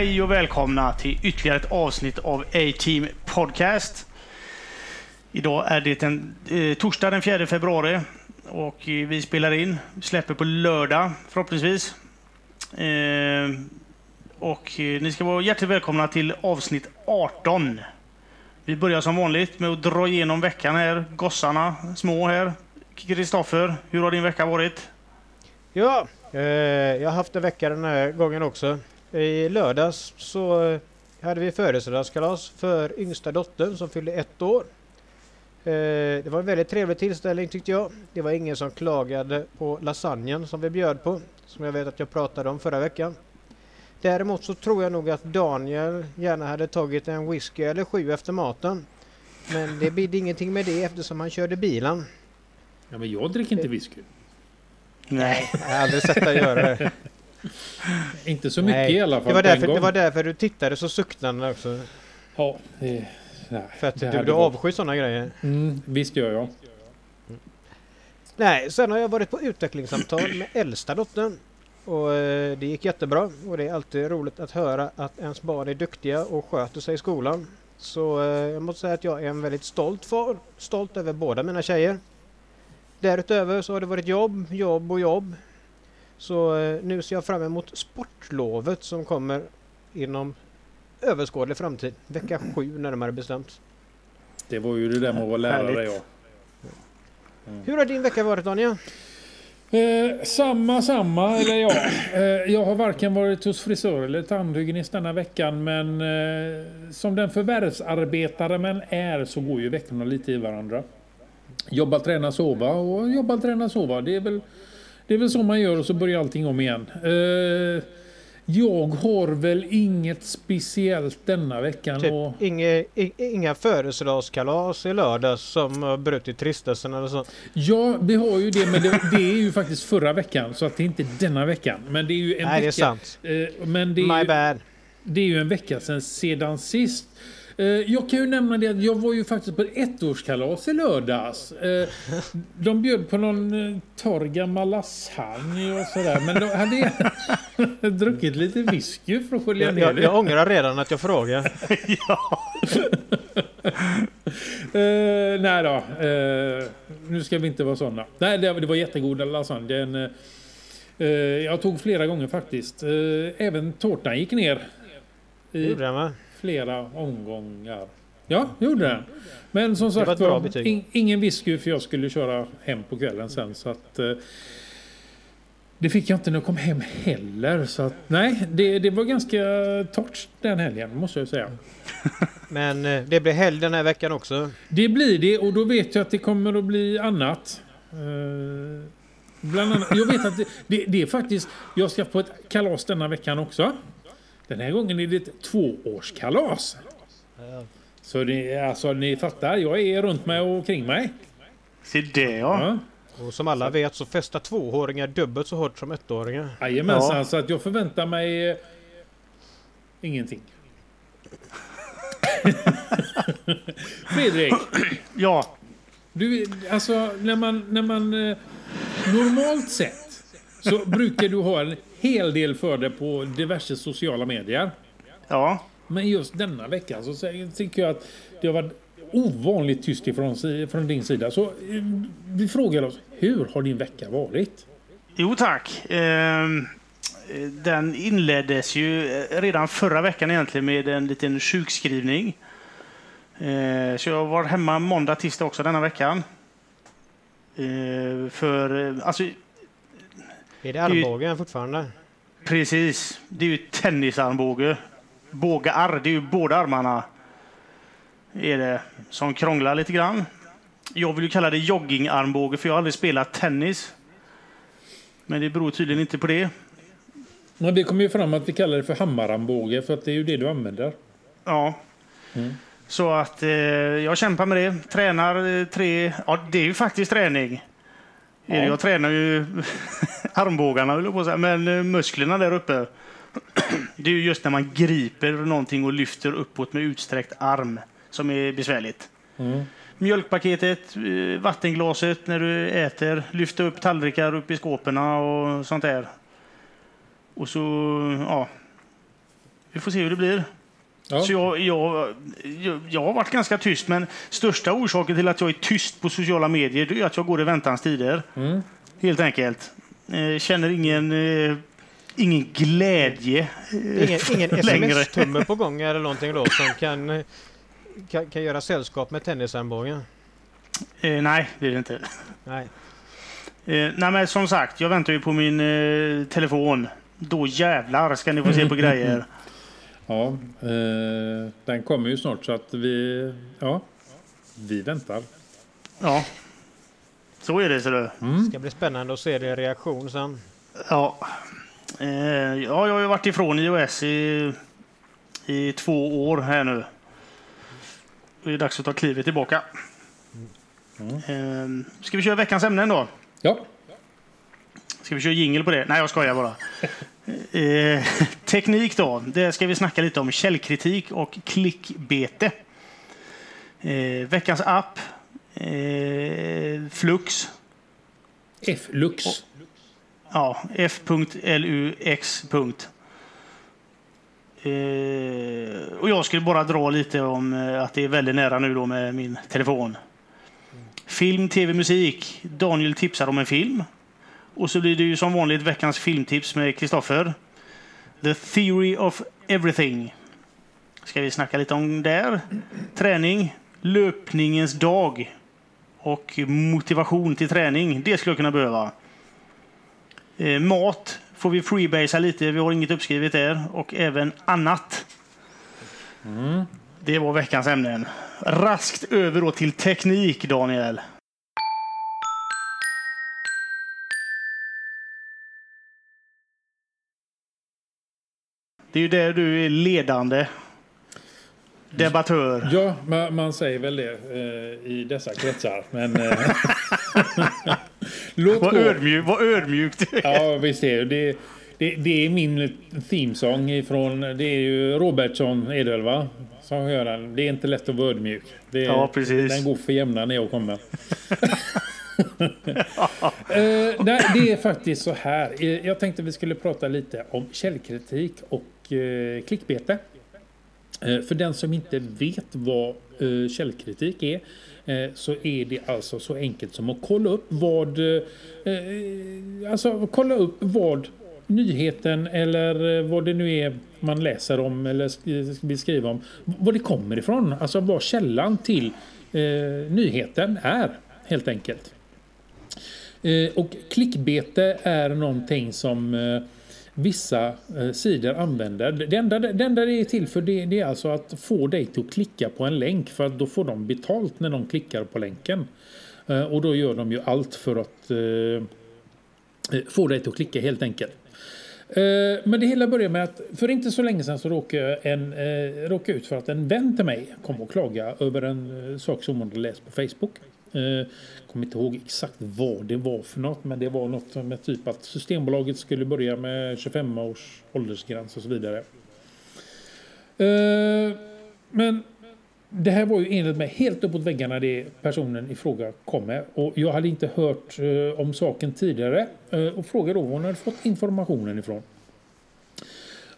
Hej och välkomna till ytterligare ett avsnitt av A-Team Podcast. Idag är det en, eh, torsdag den 4 februari och eh, vi spelar in. Vi släpper på lördag förhoppningsvis. Eh, och eh, ni ska vara hjärtligt välkomna till avsnitt 18. Vi börjar som vanligt med att dra igenom veckan här. Gossarna, små här. Kristoffer, hur har din vecka varit? Ja, eh, jag har haft en vecka den här gången också. I lördags så eh, hade vi födelsedagskalas för yngsta dottern som fyllde ett år. Eh, det var en väldigt trevlig tillställning tyckte jag. Det var ingen som klagade på lasagnen som vi bjöd på, som jag vet att jag pratade om förra veckan. Däremot så tror jag nog att Daniel gärna hade tagit en whisky eller sju efter maten. Men det bidde ingenting med det eftersom han körde bilen. Ja, men jag dricker inte whisky. Nej. Jag har aldrig sett dig göra det. Inte så mycket Nej, i alla fall. Det var, därför, det var därför du tittade så suktande också. Ja, det, nej, För att du, du avskyr sådana grejer. Mm, visst gör jag. Nej, sen har jag varit på utvecklingssamtal med äldsta dottern. Och eh, det gick jättebra. Och det är alltid roligt att höra att ens barn är duktiga och sköter sig i skolan. Så eh, jag måste säga att jag är en väldigt stolt far. Stolt över båda mina tjejer. Därutöver så har det varit jobb, jobb och jobb. Så eh, nu ser jag fram emot sportlovet som kommer inom överskådlig framtid. Vecka sju närmare bestämt. Det var ju det där med att vara lärare ja. Hur har din vecka varit Daniel? Eh, samma, samma. Eller ja. Eh, jag har varken varit hos frisör eller tandhygienist denna veckan. Men eh, som den förvärvsarbetare man är så går ju veckorna lite i varandra. Jobba, träna, sova och jobba, träna, sova. Det är väl, det är väl så man gör och så börjar allting om igen. Eh, jag har väl inget speciellt denna veckan. Typ och, inga, inga födelsedagskalas i lördags som har brutit tristelsen eller så. Ja, vi har ju det, men det, det är ju faktiskt förra veckan, så att det är inte denna veckan. Men det är ju en Nej, det är vecka. sant. Eh, men det är, My ju, bad. det är ju en vecka sedan, sedan sist. Eh, jag kan ju nämna det att jag var ju faktiskt på ett ettårskalas i lördags. Eh, de bjöd på någon eh, torr gammal lasagne och sådär. Men de hade jag druckit lite whisky för att skölja Jag, ner jag, det. jag ångrar redan att jag frågar. Eh, nej då, eh, nu ska vi inte vara sådana. Nej, det, det var jättegoda lasagne. Den, eh, eh, jag tog flera gånger faktiskt. Eh, även tårtan gick ner Det gjorde jag med. Flera omgångar. Ja, gjorde den. Men som sagt var, in, ingen whisky för jag skulle köra hem på kvällen sen. Så att, eh, det fick jag inte när jag kom hem heller. Så att, nej, det, det var ganska torrt den helgen måste jag säga. Men eh, det blir helg den här veckan också. Det blir det och då vet jag att det kommer att bli annat. Eh, bland annat, jag vet att det, det, det är faktiskt, jag ska på ett kalas denna veckan också. Den här gången är det ett tvåårskalas. Så det, är- alltså, ni fattar, jag är runt mig och kring mig. Se det ja. Ja. Och som alla vet så festar tvååringar dubbelt så hårt som ettåringar. Jajamensan, Ja. så att jag förväntar mig eh, ingenting. Fredrik, Ja, Du, alltså när man, när man eh, normalt sett så brukar du ha en hel del för dig på diverse sociala medier. ja. Men just denna vecka så tycker jag att det har varit ovanligt tyst ifrån, från din sida. Så eh, vi frågar oss, hur har din vecka varit? Jo tack. Ehm, eh, Den inleddes ju eh, redan förra veckan egentligen med en liten sjukskrivning. Eh, Så jag var hemma måndag, tisdag också denna veckan. Eh, För, eh, alltså Är det armbågen fortfarande? precis, det är ju tennisarmbåge. Bågar, det är ju båda armarna. Är det, som krånglar lite grann. Jag vill ju kalla det joggingarmbåge för jag har aldrig spelat tennis. Men det beror tydligen inte på det. Men det kommer ju fram att vi kallar det för hammararmbåge för att det är ju det du använder. Ja. Så att eh, jag kämpar med det. Tränar eh, tre... Ja, det är ju faktiskt träning. Ja. Jag tränar ju armbågarna, höll jag på säga, men eh, musklerna där uppe. Det är ju just när man griper någonting och lyfter uppåt med utsträckt arm som är besvärligt. Mm. Mjölkpaketet, eh, vattenglaset när du äter, lyfta upp tallrikar upp i skåpen och sånt där. Och så, ja. vi får se hur det blir. Ja. Så jag, jag, jag, jag har varit ganska tyst, men största orsaken till att jag är tyst på sociala medier är att jag går i väntans tider. Mm. Helt enkelt. Eh, känner ingen, eh, ingen glädje eh, Ingen, ingen längre. sms-tumme på gång eller någonting då som kan, kan, kan göra sällskap med tennisarmbågen? Eh, nej, det är det inte. Nej. Eh, nej, men som sagt, jag väntar ju på min eh, telefon. Då jävlar ska ni få se på grejer. Ja, eh, den kommer ju snart så att vi, ja, vi väntar. Ja, så är det. Så det. Mm. Ska bli spännande att se din reaktion sen. Ja. Eh, ja, jag har ju varit ifrån iOS i, i två år här nu. Det är dags att ta klivet tillbaka. Eh, ska vi köra veckans ämnen då? Ja, Ska vi köra jingle på det? Nej, jag skojar bara. Eh, teknik då. Där ska vi snacka lite om källkritik och klickbete. Eh, veckans app. Eh, Flux. F-lux. Ja, f.lux. Eh, och jag skulle bara dra lite om eh, att det är väldigt nära nu då med min telefon. Film, tv, musik. Daniel tipsar om en film. Och så blir det ju som vanligt veckans filmtips med Kristoffer. The Theory of Everything. Ska vi snacka lite om där. Träning, löpningens dag och motivation till träning. Det skulle jag kunna behöva. Eh, mat får vi freebasea lite, vi har inget uppskrivet där. Och även annat. Det var veckans ämnen. Raskt över då till teknik, Daniel. Det är ju där du är ledande debattör. Ja, man, man säger väl det eh, i dessa kretsar. Men eh, låt Vad ödmjuk, vad ödmjukt. Ja, visst är det. Det, det är min themesång ifrån, det är ju det väl va? Som gör den. Det är inte lätt att vara ödmjuk. Det, Ja, precis. Den går för jämna när jag kommer. Eh, nej, det är faktiskt så här. Eh, Jag tänkte vi skulle prata lite om källkritik och eh, klickbete. Eh, för den som inte vet vad eh, källkritik är eh, så är det alltså så enkelt som att kolla upp vad alltså kolla upp vad nyheten eller vad det nu är man läser om eller vill skriva om vad det kommer ifrån. Alltså vad källan till eh, nyheten är helt enkelt. Eh, och klickbete är någonting som eh, vissa eh, sidor använder. Det enda, det enda det är till för det, det är alltså att få dig att klicka på en länk för att då får de betalt när de klickar på länken. Eh, och då gör de ju allt för att eh, eh få dig att klicka helt enkelt. Eh, men det hela börjar med att för inte så länge sedan så råkade jag, en, eh, råkade ut för att en vän till mig kom och klaga över en eh, sak som hon hade läst på Facebook. Eh, kommer inte ihåg exakt vad det var för något men det var något med typ att Systembolaget skulle börja med 25 års åldersgräns och så vidare. Eh, men det här var ju enligt mig helt uppåt väggarna det personen i fråga kom med. Och jag hade inte hört eh, om saken tidigare eh, och frågade då var hon hade fått informationen ifrån.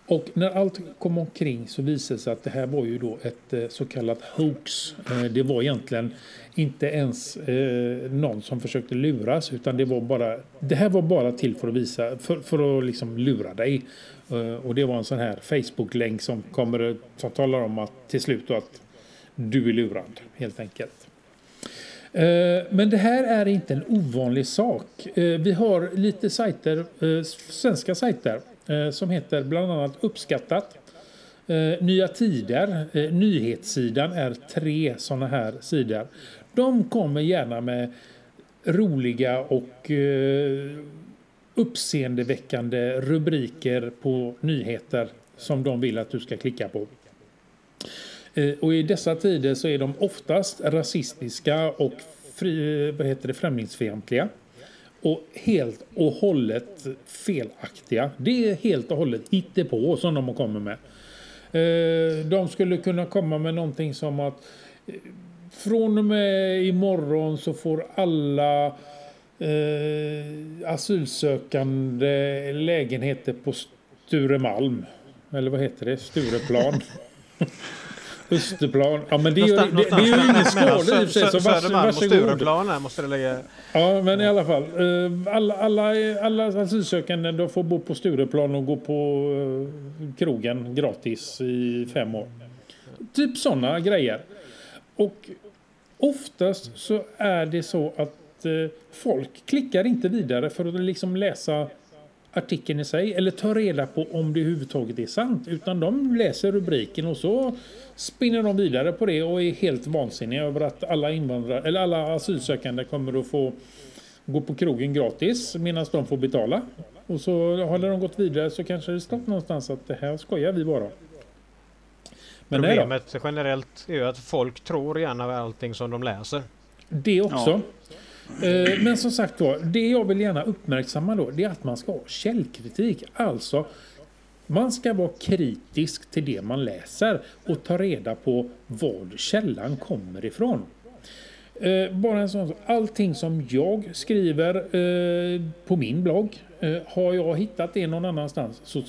Och när allt kom omkring så visade det sig att det här var ju då ett eh, så kallat hoax. Eh, det var egentligen inte ens eh, någon som försökte luras utan det var bara det här var bara till för att visa för, för att liksom lura dig. Och det var en sån här Facebook-länk som kommer som talar om att till slut att du är lurad helt enkelt. Men det här är inte en ovanlig sak. Vi har lite sajter, svenska sajter Eh, som heter bland annat Uppskattat, eh, Nya Tider, eh, Nyhetssidan är tre sådana här sidor. De kommer gärna med roliga och uppseendeväckande rubriker på nyheter som de vill att du ska klicka på. Och i dessa tider så är de oftast rasistiska och fri, vad heter det, främlingsfientliga. Och helt och hållet felaktiga. Det är helt och hållet hittepå som de kommer med. Eh, de skulle kunna komma med någonting som att eh, från och med imorgon så får alla eh, asylsökande lägenheter på Sturemalm. Eller vad heter det? Stureplan. Österplan. Ja, men det, är ju- det, det är ju mellan skål i och för sig, så Södermalm och. Stureplan här måste det lägga. Ja, men i alla fall. eh, Alla, alla, alla asylsökande de får bo på Stureplan och gå på eh, krogen gratis i fem år. Typ sådana grejer. Och oftast så är det så att eh, folk klickar inte vidare för att liksom läsa artikeln i sig eller ta reda på om det överhuvudtaget är sant. Utan de läser rubriken och så spinner de vidare på det och är helt vansinniga över att alla invandrare eller alla asylsökande kommer att få gå på krogen gratis medan de får betala. Och så har de gått vidare så kanske det stått någonstans att det här skojar vi bara. Men. Problemet generellt är ju att folk tror gärna allting som de läser. Det också. Eh, Eh, men som sagt då, det jag vill gärna uppmärksamma då, det är att man ska ha källkritik. Alltså, man ska vara kritisk till det man läser och ta reda på var källan kommer ifrån. Eh, bara en sån. Allting som jag skriver eh, på min blogg, har jag hittat det någon annanstans så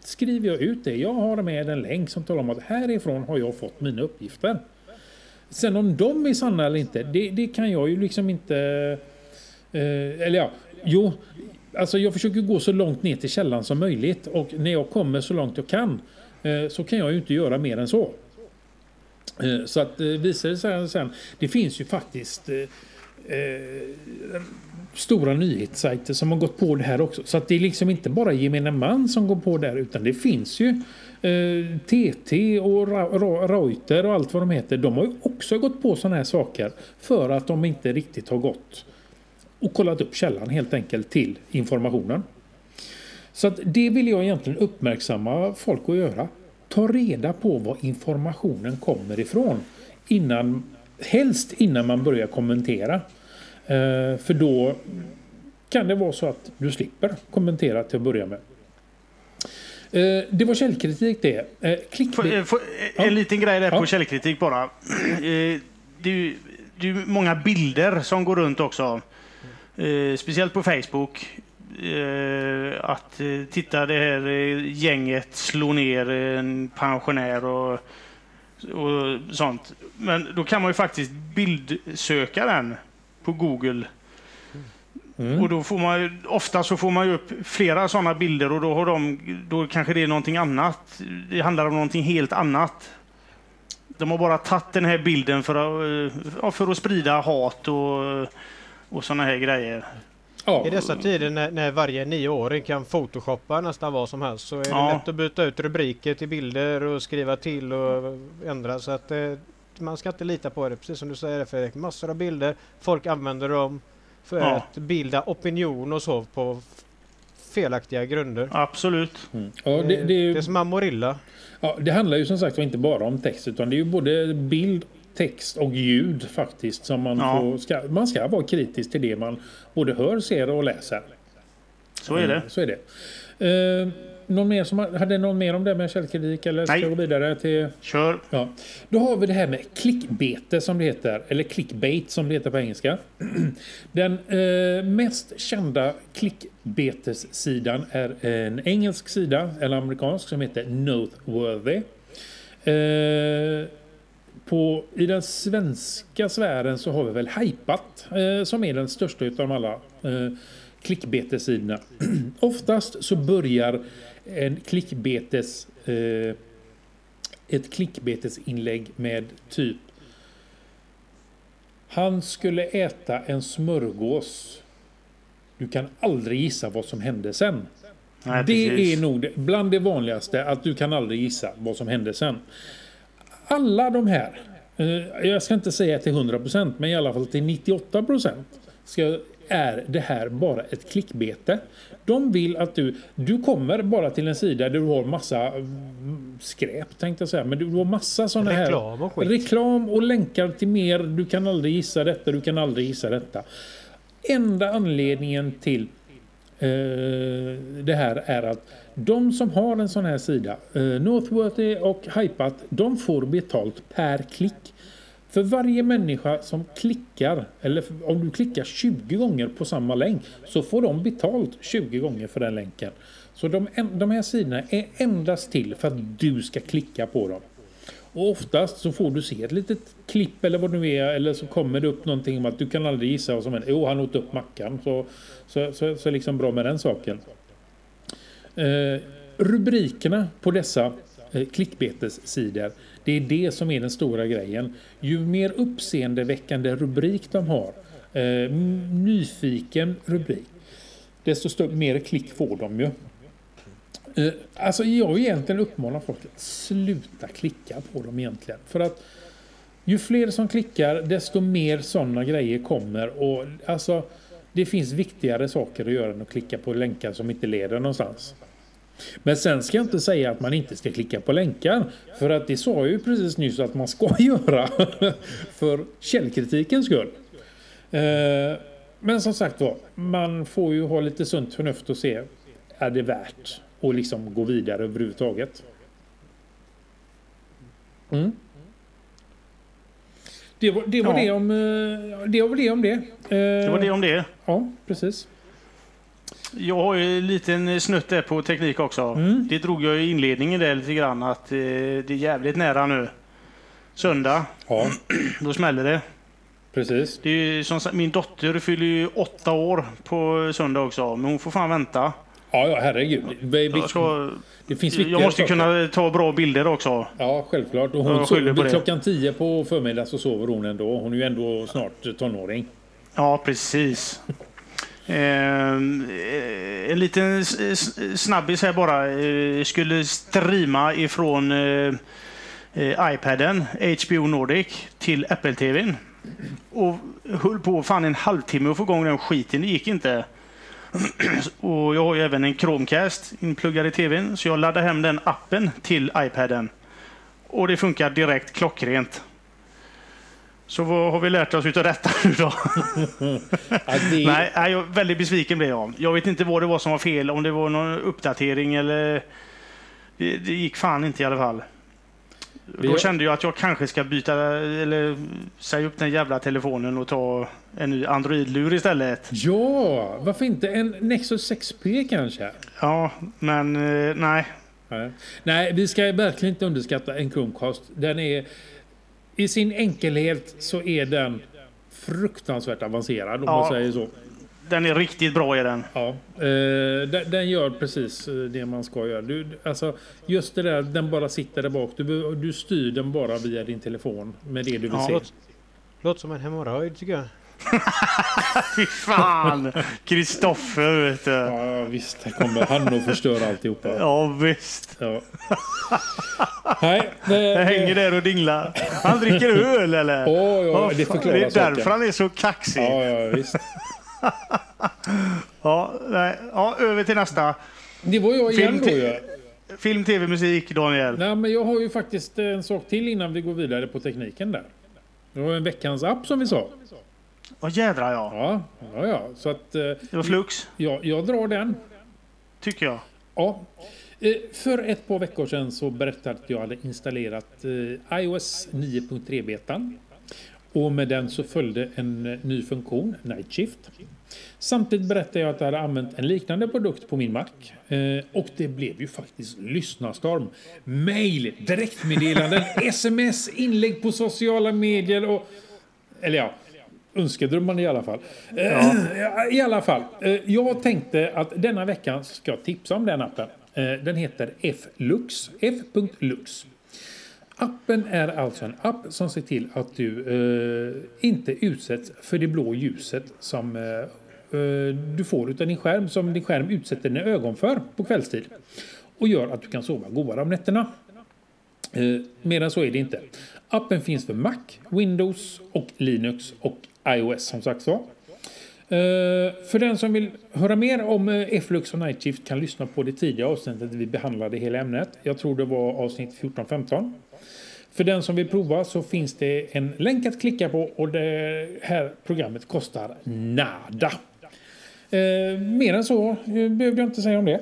skriver jag ut det. Jag har med en länk som talar om att härifrån har jag fått mina uppgifter. Sen om de är sanna eller inte, det, det kan jag ju liksom inte... Eh, eller ja, jo. Alltså jag försöker gå så långt ner till källan som möjligt och när jag kommer så långt jag kan eh, så kan jag ju inte göra mer än så. Eh, så att eh, visar det sig sen, det finns ju faktiskt eh, eh, stora nyhetssajter som har gått på det här också. Så att det är liksom inte bara gemene man som går på det här utan det finns ju eh, TT och Reuter och allt vad de heter. De har ju också gått på sådana här saker för att de inte riktigt har gått och kollat upp källan helt enkelt till informationen. Så att det vill jag egentligen uppmärksamma folk att göra. Ta reda på var informationen kommer ifrån. Innan, helst innan man börjar kommentera. Eh, för då kan det vara så att du slipper kommentera till att börja med. Eh, det var källkritik det. Eh, eh, får- Ja. En liten grej där på Ja. källkritik bara. Det är, ju, det är många bilder som går runt också. Speciellt på Facebook. Att titta det här gänget slår ner en pensionär och, och sånt. Men då kan man ju faktiskt bildsöka den på Google. Mm. Och då får man ofta så får man ju upp flera sådana bilder och då har de, då kanske det är någonting annat. Det handlar om någonting helt annat. De har bara tagit den här bilden för att, eh, för att sprida hat och, och sådana här grejer. Ja. I dessa tider när, när varje nioåring kan photoshoppa nästan vad som helst så är det Ja. lätt att byta ut rubriker till bilder och skriva till och ändra. Så att eh, man ska inte lita på det. Precis som du säger Fredrik. Massor av bilder. Folk använder dem för Ja. att bilda opinion och så på felaktiga grunder. Absolut. Mm. Ja, det, det, är ju- det är som Amorilla. Ja, det handlar ju som sagt inte bara om text utan det är ju både bild, text och ljud faktiskt som man Ja. får, ska, man ska vara kritisk till det man både hör, ser och läser. Så är det. Mm, Så är det. Eh, någon mer som, hade någon mer om det med källkritik eller ska jag gå vidare till... Kör. Ja. Då har vi det här med klickbete som det heter, eller clickbait som det heter på engelska. Den eh, mest kända klickbetessidan är en engelsk sida, eller amerikansk, som heter Noteworthy. Eh, på, I den svenska sfären så har vi väl Hypat eh, som är den största utav alla eh, klickbetesidorna. Oftast så börjar en klickbetes eh, ett klickbetesinlägg med typ Han skulle äta en smörgås. Du kan aldrig gissa vad som hände sen. Nej, det precis. är nog bland det vanligaste att du kan aldrig gissa vad som hände sen. Alla de här, eh, jag ska inte säga till 100% men i alla fall till 98% ska, är det här bara ett klickbete. De vill att du, du kommer bara till en sida där du har massa mm, skräp tänkte jag säga, men du har massa sådana här Reklam och skit. reklam och länkar till mer. Du kan aldrig gissa detta, du kan aldrig gissa detta. Enda anledningen till eh, det här är att de som har en sån här sida, eh, Northworthy och Hypat, de får betalt per klick. För varje människa som klickar, eller om du klickar 20 gånger på samma länk, så får de betalt 20 gånger för den länken. Så de, de här sidorna är endast till för att du ska klicka på dem. Och oftast så får du se ett litet klipp eller vad det nu är eller så kommer det upp någonting om att du kan aldrig gissa vad som händer. Jo, han åt upp mackan. Så, så, så, så liksom bra med den saken. Eh, rubrikerna på dessa Eh, klickbetessidor, det är det som är den stora grejen. Ju mer uppseendeväckande rubrik de har, eh, nyfiken rubrik, desto mer klick får de ju. Eh, alltså jag vill egentligen uppmana folk att sluta klicka på dem egentligen. För att ju fler som klickar desto mer sådana grejer kommer. Och alltså det finns viktigare saker att göra än att klicka på länkar som inte leder någonstans. Men sen ska jag inte säga att man inte ska klicka på länkar. För att det sa jag ju precis nyss att man ska göra. för källkritikens skull. Eh, men som sagt var, man får ju ha lite sunt förnuft och se. Är det värt och liksom gå vidare överhuvudtaget. Mm. Det var, det, var ja. det, om, eh, det var det om det. Det var det om det. Ja, precis. Jag har ju en liten snutt där på teknik också. Mm. Det drog jag i inledningen där lite grann att eh, det är jävligt nära nu. Söndag. Ja. Då smäller det. Precis. Det är som min dotter fyller ju åtta år på söndag också, men hon får fan vänta. Ja, ja herregud. Det, ska, det finns jag måste saker. kunna ta bra bilder också. Ja, självklart. Och hon sover, klockan tio på förmiddagen så sover hon ändå. Hon är ju ändå snart tonåring. Ja, precis. Ehm, eh, en liten snabbis här bara. Eh, skulle streama ifrån eh, eh iPaden, HBO Nordic, till Apple TVn. Och höll på fan en halvtimme att få igång den skiten. Det gick inte. och jag har ju även en Chromecast inpluggad i tvn, så jag laddade hem den appen till iPaden. Och det funkar direkt klockrent. Så vad har vi lärt oss utav detta nu då? ja, det... Nej, jag väldigt besviken blev jag. Jag vet inte vad det var som var fel, om det var någon uppdatering eller... Det, det gick fan inte i alla fall. Då kände jag att jag kanske ska byta eller säga upp den jävla telefonen och ta en ny Android-lur istället. Ja, varför inte en Nexus 6P kanske? Ja, men eh, nej. Nej, vi ska verkligen inte underskatta en Chromecast. Den är i sin enkelhet så är den fruktansvärt avancerad om ja. man säger så. Den är riktigt bra i den. Ja, eh, den, gör precis eh, det man ska göra. Du, alltså, just det där, den bara sitter där bak. Du, du styr den bara via din telefon med det du vill ja, se. Låter som en hemorrojd tycker jag. Fy fan! Kristoffer vet du. Ja visst, här kommer han och förstör alltihopa. Ja visst. Ja. Nej, det, jag hänger där och dinglar. Han dricker öl eller? Oh, ja, det förklarar Det är därför han är så kaxig. Ja, ja visst. ja, nej. ja, över till nästa. Det var jag igen film, då ju. Film, tv, musik, Daniel. Nej, men jag har ju faktiskt en sak till innan vi går vidare på tekniken där. Det var en veckans app som vi sa. Åh jädrar ja. Ja, ja, ja. Så att... Eh, det var Flux. Ja, jag drar den. Tycker jag. Ja. Eh, för ett par veckor sedan så berättade att jag hade installerat eh, iOS 9.3-betan. Och med den så följde en ny funktion, Night Shift. Samtidigt berättade jag att jag hade använt en liknande produkt på min Mac. och det blev ju faktiskt lyssnarstorm. Mail, direktmeddelanden, sms, inlägg på sociala medier och... Eller ja, önskedrömmarna i alla fall. Ja. I alla fall, jag tänkte att denna veckan ska jag tipsa om den appen. Den heter Flux, f.lux. Appen är alltså en app som ser till att du eh, inte utsätts för det blå ljuset som eh, du får utav din skärm, som din skärm utsätter dina ögon för på kvällstid. Och gör att du kan sova godare om nätterna. Eh, Medan så är det inte. Appen finns för Mac, Windows och Linux och iOS som sagt var. Uh, för den som vill höra mer om uh, F-Lux och Night Shift kan lyssna på det tidiga avsnittet vi behandlade hela ämnet. Jag tror det var avsnitt 14-15. För den som vill prova så finns det en länk att klicka på och det här programmet kostar nada. Uh, mer än så behövde jag inte säga om det.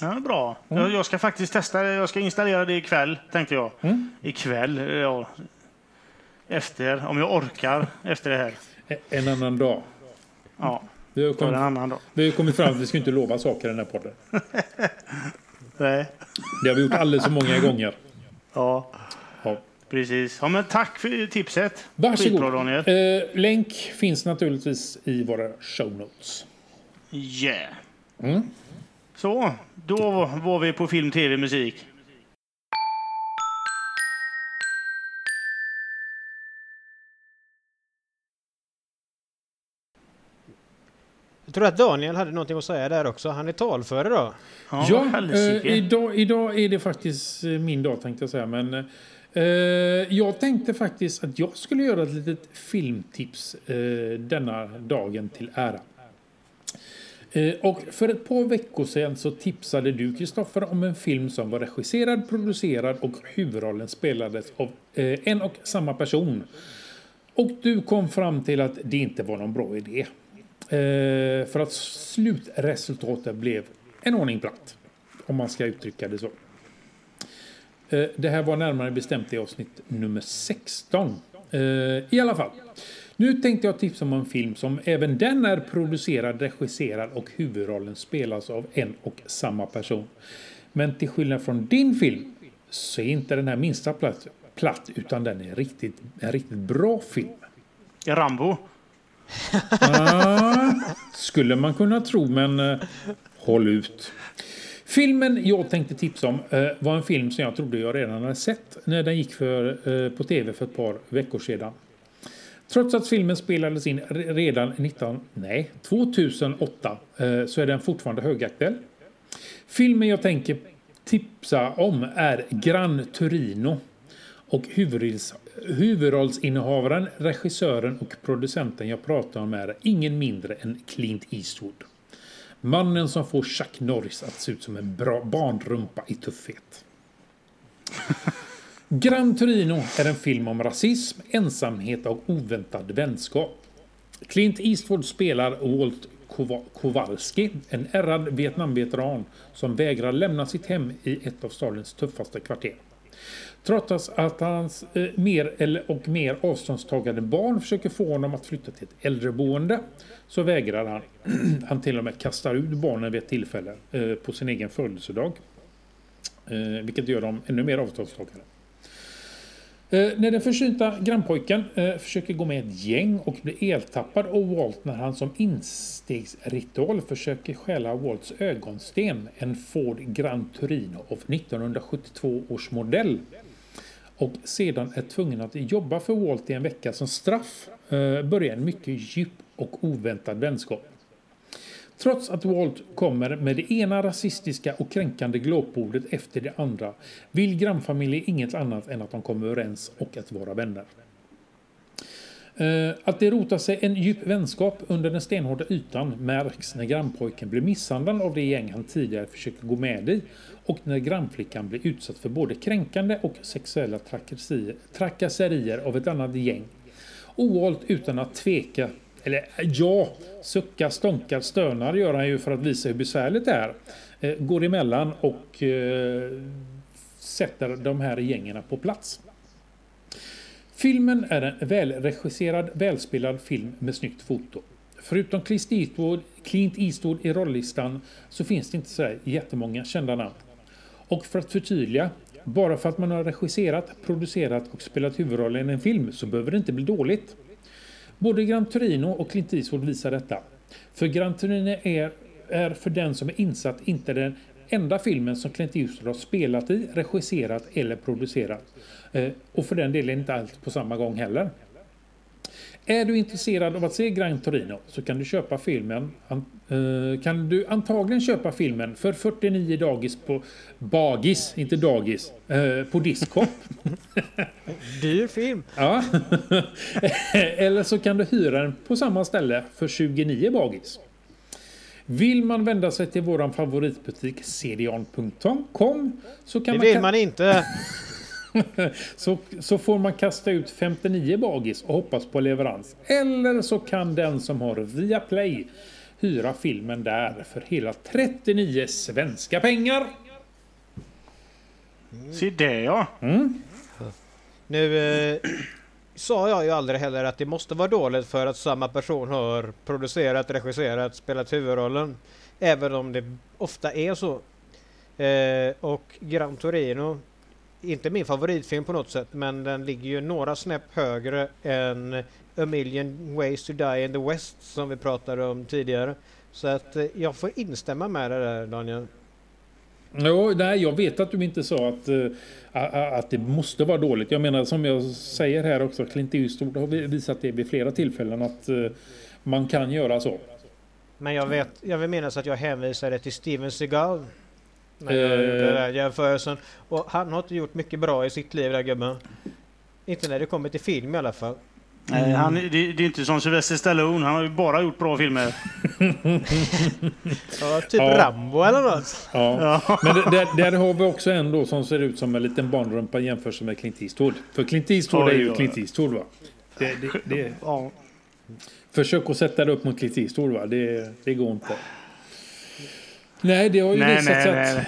Ja, bra. Mm. Jag ska faktiskt testa det. Jag ska installera det ikväll, tänkte jag. Mm. Ikväll? Ja, efter, om jag orkar efter det här. En annan dag. Ja, Vi har, ta en kommit, annan dag. vi har kommit fram till att vi ska inte lova saker i den här podden. Nej. Det har vi gjort alldeles för många gånger. Ja, Ja. precis. Ja, men tack för tipset. Varsågod. Skitbra, Daniel. Eh, länk finns naturligtvis i våra show notes. Yeah. Mm. Så, då var vi på film, tv, musik. Jag tror att Daniel hade någonting att säga där också. Han är talför idag. Ja, Ja, eh, idag, idag är det faktiskt eh, min dag tänkte jag säga. Men eh, jag tänkte faktiskt att jag skulle göra ett litet filmtips eh, denna dagen till ära. Eh, och för ett par veckor sedan så tipsade du Kristoffer om en film som var regisserad, producerad och huvudrollen spelades av eh, en och samma person. Och du kom fram till att det inte var någon bra idé. Eh, för att slutresultatet blev en ordning platt. Om man ska uttrycka det så. Eh, det här var närmare bestämt i avsnitt nummer 16. Eh, I alla fall. Nu tänkte jag tipsa om en film som även den är producerad, regisserad och huvudrollen spelas av en och samma person. Men till skillnad från din film så är inte den här minsta platt, platt utan den är riktigt, en riktigt bra film. Rambo. Ah, skulle man kunna tro, men eh, håll ut. Filmen jag tänkte tipsa om eh, var en film som jag trodde jag redan hade sett när den gick för, eh, på tv för ett par veckor sedan. Trots att filmen spelades in redan 19, nej, 2008 eh, så är den fortfarande högaktuell. Filmen jag tänker tipsa om är Gran Turino. Och huvudrolls, huvudrollsinnehavaren, regissören och producenten jag pratar om är ingen mindre än Clint Eastwood. Mannen som får Chuck Norris att se ut som en bra barnrumpa i tuffhet. Gran Torino är en film om rasism, ensamhet och oväntad vänskap. Clint Eastwood spelar Walt Kowa- Kowalski, en ärrad Vietnamveteran som vägrar lämna sitt hem i ett av stadens tuffaste kvarter. Trots att hans eh, mer eller och mer avståndstagande barn försöker få honom att flytta till ett äldreboende så vägrar han. han till och med kastar ut barnen vid ett tillfälle eh, på sin egen födelsedag. Eh, vilket gör dem ännu mer avståndstagande. Eh, när den försynta grannpojken eh, försöker gå med ett gäng och blir eltappad av Walt när han som instegsritual försöker stjäla Walts ögonsten, en Ford Gran Turino av 1972 års modell. Och sedan är tvungen att jobba för Walt i en vecka som straff eh, börjar en mycket djup och oväntad vänskap. Trots att Walt kommer med det ena rasistiska och kränkande glåpordet efter det andra vill grannfamiljen inget annat än att de kommer överens och att vara vänner. Eh, att det rotar sig en djup vänskap under den stenhårda ytan märks när grannpojken blir misshandlad av det gäng han tidigare försökte gå med i och när grannflickan blir utsatt för både kränkande och sexuella trakasserier, av ett annat gäng. Ovalt utan att tveka, eller ja, suckar, stånkar, stönar gör han ju för att visa hur besvärligt det är. Eh, Går emellan och eh, sätter de här gängerna på plats. Filmen är en välregisserad, välspelad film med snyggt foto. Förutom Clint Eastwood, Clint Eastwood i rollistan så finns det inte så jättemånga kända namn. Och för att förtydliga, bara för att man har regisserat, producerat och spelat huvudrollen i en film så behöver det inte bli dåligt. Både Gran Torino och Clint Eastwood visar detta. För Gran Torino är, är för den som är insatt inte den enda filmen som Clint Eastwood har spelat i, regisserat eller producerat. Eh, och för den delen inte allt på samma gång heller. Är du intresserad av att se Gran Torino så kan du köpa filmen eh, kan du antagligen köpa filmen för 49 dagis på Bagis, inte dagis, eh, på Discop. Dyr film. Ja. Eller så kan du hyra den på samma ställe för 29 bagis. Vill man vända sig till våran favoritbutik cdon.com så kan Det man, vill ka- man inte. så, så får man kasta ut 59 bagis och hoppas på leverans. Eller så kan den som har Viaplay hyra filmen där för hela 39 svenska pengar. Se det ja. Nu, eh, sa jag ju aldrig heller att det måste vara dåligt för att samma person har producerat, regisserat, spelat huvudrollen. Även om det ofta är så. Eh, och Gran Torino, inte min favoritfilm på något sätt, men den ligger ju några snäpp högre än A Million Ways to Die in the West som vi pratade om tidigare. Så att eh, jag får instämma med det där Daniel. Jo, nej, jag vet att du inte sa att, uh, att det måste vara dåligt. Jag menar som jag säger här också, Clint Eastwood har visat det vid flera tillfällen att uh, man kan göra så. Men jag vet, jag vill minnas att jag hänvisade till Steven Seagal. Uh, gjorde den jämförelsen. Och han har inte gjort mycket bra i sitt liv där gubben. Inte när det kommer till film i alla fall. Nej, mm. han, det, det, är inte som Sylvester Stallone. Han har ju bara gjort bra filmer. ja, typ ja. Rambo eller något. Ja. ja. Men där, där, har vi också en då som ser ut som en liten barnrumpa jämfört med Clint Eastwood. För Clint Eastwood Oj, är ju Clint Eastwood va? Det, det, det. Ja. Försök att sätta det upp mot Clint Eastwood va? Det, det går inte. Nej, det har ju nej, visat sig att... Eh,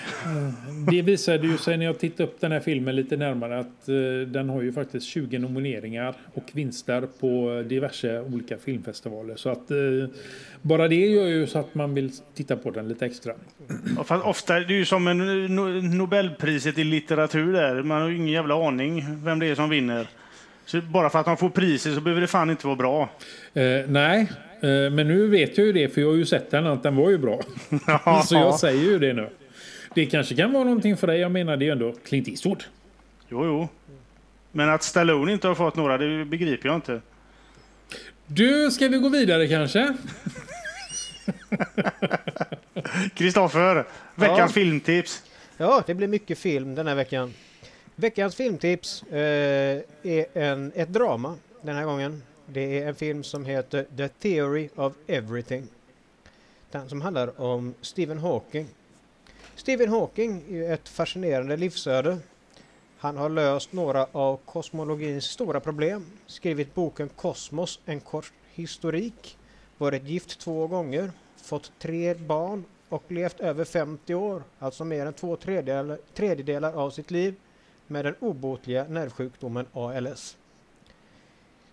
det visade ju sig när jag tittade upp den här filmen lite närmare att uh, den har ju faktiskt 20 nomineringar och vinster på diverse olika filmfestivaler. Så att uh, bara det gör ju så att man vill titta på den lite extra. Ja, ofta är det ju som en Nobelpriset i litteratur där. Man har ju ingen jävla aning vem det är som vinner. Så bara för att man får priset så behöver det fan inte vara bra. Uh, nej, Eh, men nu vet jag ju det, för jag har ju sett den att den var ju bra. så jag säger ju det nu. Det kanske kan vara någonting för dig. Jag menar, det är ju ändå Clint Eastwood. Jo, jo. Men att Stallone inte har fått några, det begriper jag inte. Du, ska vi gå vidare kanske? Kristoffer, veckans ja. filmtips. Ja, det blir mycket film den här veckan. Veckans filmtips eh, är en, ett drama den här gången. Det är en film som heter The Theory of Everything. Den som handlar om Stephen Hawking. Stephen Hawking är ett fascinerande livsöde. Han har löst några av kosmologins stora problem, skrivit boken Kosmos, en kort historik, varit gift två gånger, fått tre barn och levt över 50 år, alltså mer än två tredjedelar, tredjedelar av sitt liv, med den obotliga nervsjukdomen ALS.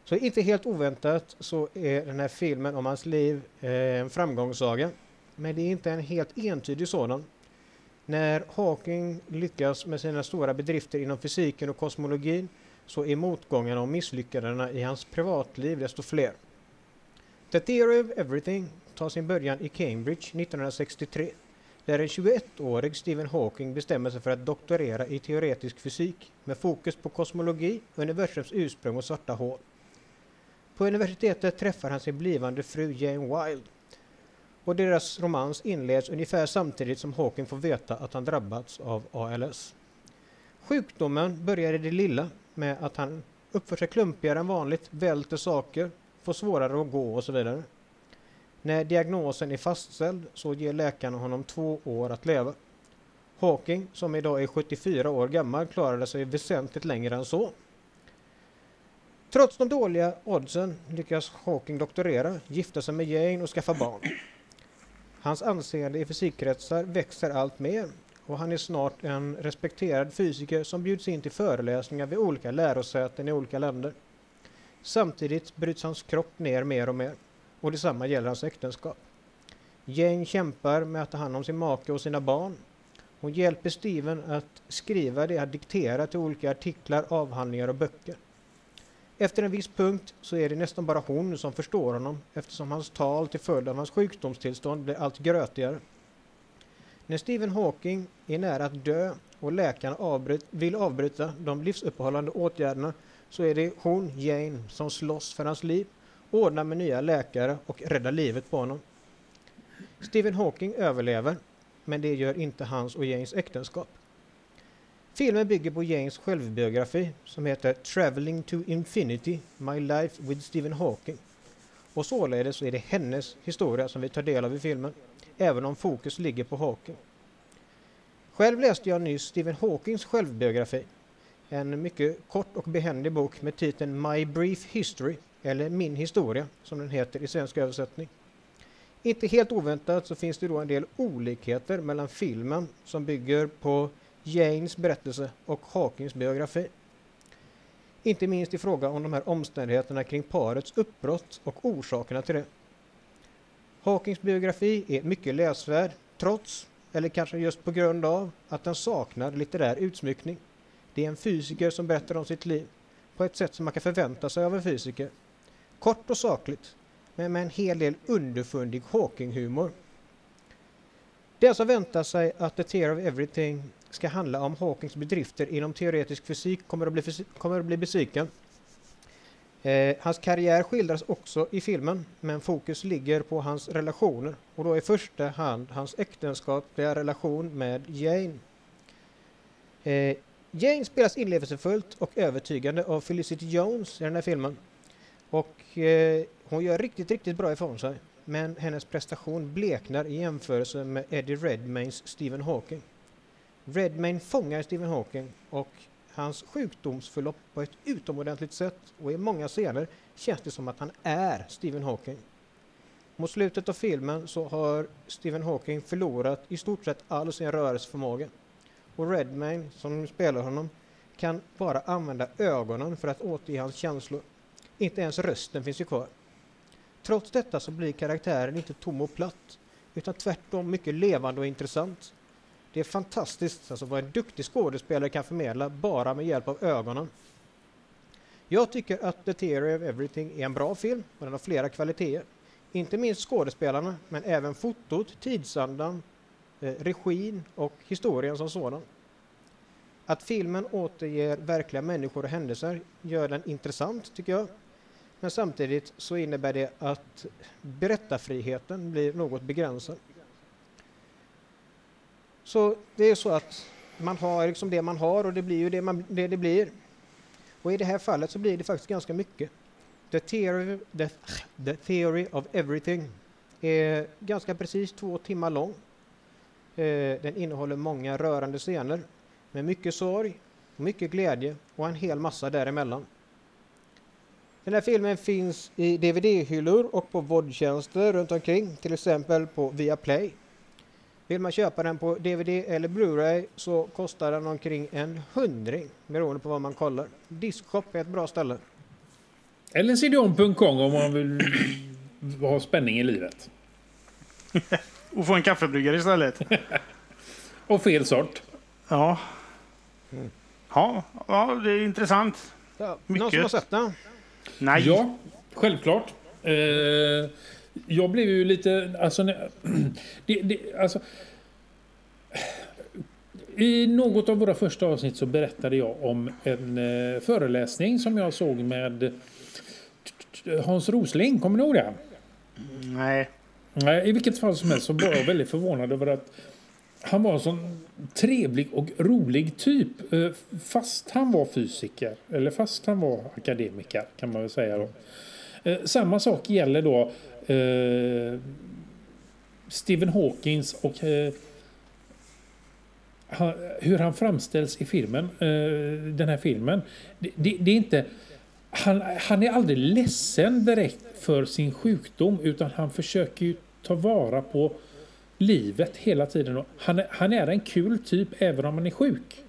Så inte helt oväntat så är den här filmen om hans liv eh, en framgångssaga. Men det är inte en helt entydig sådan. När Hawking lyckas med sina stora bedrifter inom fysiken och kosmologin så är motgångarna och misslyckandena i hans privatliv desto fler. The Theory of Everything tar sin början i Cambridge 1963 där en 21-årig Stephen Hawking bestämmer sig för att doktorera i teoretisk fysik med fokus på kosmologi, universums ursprung och svarta hål. På universitetet träffar han sin blivande fru Jane Wilde och deras romans inleds ungefär samtidigt som Hawking får veta att han drabbats av ALS. Sjukdomen börjar i det lilla med att han uppför sig klumpigare än vanligt, välter saker, får svårare att gå och så vidare. När diagnosen är fastställd så ger läkarna honom två år att leva. Hawking, som idag är 74 år gammal, klarade sig väsentligt längre än så. Trots de dåliga oddsen lyckas Hawking doktorera, gifta sig med Jane och skaffa barn. Hans anseende i fysikkretsar växer allt mer och han är snart en respekterad fysiker som bjuds in till föreläsningar vid olika lärosäten i olika länder. Samtidigt bryts hans kropp ner mer och mer och detsamma gäller hans äktenskap. Jane kämpar med att ta hand om sin make och sina barn. Hon hjälper Steven att skriva det han dikterar till olika artiklar, avhandlingar och böcker. Efter en viss punkt så är det nästan bara hon som förstår honom eftersom hans tal till följd av hans sjukdomstillstånd blir allt grötigare. När Stephen Hawking är nära att dö och läkarna avbryt, vill avbryta de livsuppehållande åtgärderna så är det hon, Jane, som slåss för hans liv, ordnar med nya läkare och räddar livet på honom. Stephen Hawking överlever, men det gör inte hans och Janes äktenskap. Filmen bygger på Janes självbiografi som heter Traveling to Infinity, My Life with Stephen Hawking. Och således är det hennes historia som vi tar del av i filmen, även om fokus ligger på Hawking. Själv läste jag nyss Stephen Hawkings självbiografi, en mycket kort och behändig bok med titeln My Brief History, eller Min historia, som den heter i svensk översättning. Inte helt oväntat så finns det då en del olikheter mellan filmen som bygger på Janes berättelse och Hawkins biografi. Inte minst i fråga om de här omständigheterna kring parets uppbrott och orsakerna till det. Hawkings biografi är mycket läsvärd trots, eller kanske just på grund av, att den saknar litterär utsmyckning. Det är en fysiker som berättar om sitt liv på ett sätt som man kan förvänta sig av en fysiker. Kort och sakligt, men med en hel del underfundig Hawking-humor. Den som väntar sig att The Tear of Everything ska handla om Hawkings bedrifter inom teoretisk fysik kommer att bli, kommer att bli besviken. Eh, hans karriär skildras också i filmen, men fokus ligger på hans relationer och då i första hand hans äktenskapliga relation med Jane. Eh, Jane spelas inlevelsefullt och övertygande av Felicity Jones i den här filmen. Och eh, hon gör riktigt, riktigt bra ifrån sig. Men hennes prestation bleknar i jämförelse med Eddie Redmaynes Stephen Hawking. Redmayne fångar Stephen Hawking och hans sjukdomsförlopp på ett utomordentligt sätt och i många scener känns det som att han är Stephen Hawking. Mot slutet av filmen så har Stephen Hawking förlorat i stort sett all sin rörelseförmåga. Och Redmayne, som spelar honom, kan bara använda ögonen för att återge hans känslor. Inte ens rösten finns ju kvar. Trots detta så blir karaktären inte tom och platt, utan tvärtom mycket levande och intressant. Det är fantastiskt alltså vad en duktig skådespelare kan förmedla bara med hjälp av ögonen. Jag tycker att The Theory of Everything är en bra film och den har flera kvaliteter. Inte minst skådespelarna, men även fotot, tidsandan, eh, regin och historien som sådan. Att filmen återger verkliga människor och händelser gör den intressant, tycker jag. Men samtidigt så innebär det att berättarfriheten blir något begränsad. Så det är så att man har liksom det man har och det blir ju det, man, det det blir. Och i det här fallet så blir det faktiskt ganska mycket. The Theory, the, the theory of Everything är ganska precis två timmar lång. Eh, den innehåller många rörande scener med mycket sorg, mycket glädje och en hel massa däremellan. Den här filmen finns i DVD-hyllor och på vårdtjänster runt omkring, till exempel på Viaplay. Vill man köpa den på DVD eller Blu-ray så kostar den omkring en hundring beroende på vad man kollar. Discshop är ett bra ställe. Eller cdon.com om man vill ha spänning i livet. Och få en kaffebryggare istället. Och fel sort. Ja. Ja, ja det är intressant. Ja, någon som har sett den? Nej. Ja, självklart. Eh, jag blev ju lite... Alltså, när- det, det, alltså, I något av våra första avsnitt så berättade jag om en eh, föreläsning som jag såg med Hans Rosling. Kommer ni ihåg det? Nej. Nej, I vilket fall som helst så var jag väldigt förvånad över att han var en sån trevlig och rolig typ. eh, Fast han var fysiker. Eller fast han var akademiker kan man väl säga då. Eh, Samma sak gäller då Stephen Hawkins och eh, hur han framställs i filmen. Eh, den här filmen. Det, det, det är inte... Han, han är aldrig ledsen direkt för sin sjukdom utan han försöker ju ta vara på livet hela tiden. Han är, han är en kul typ även om han är sjuk.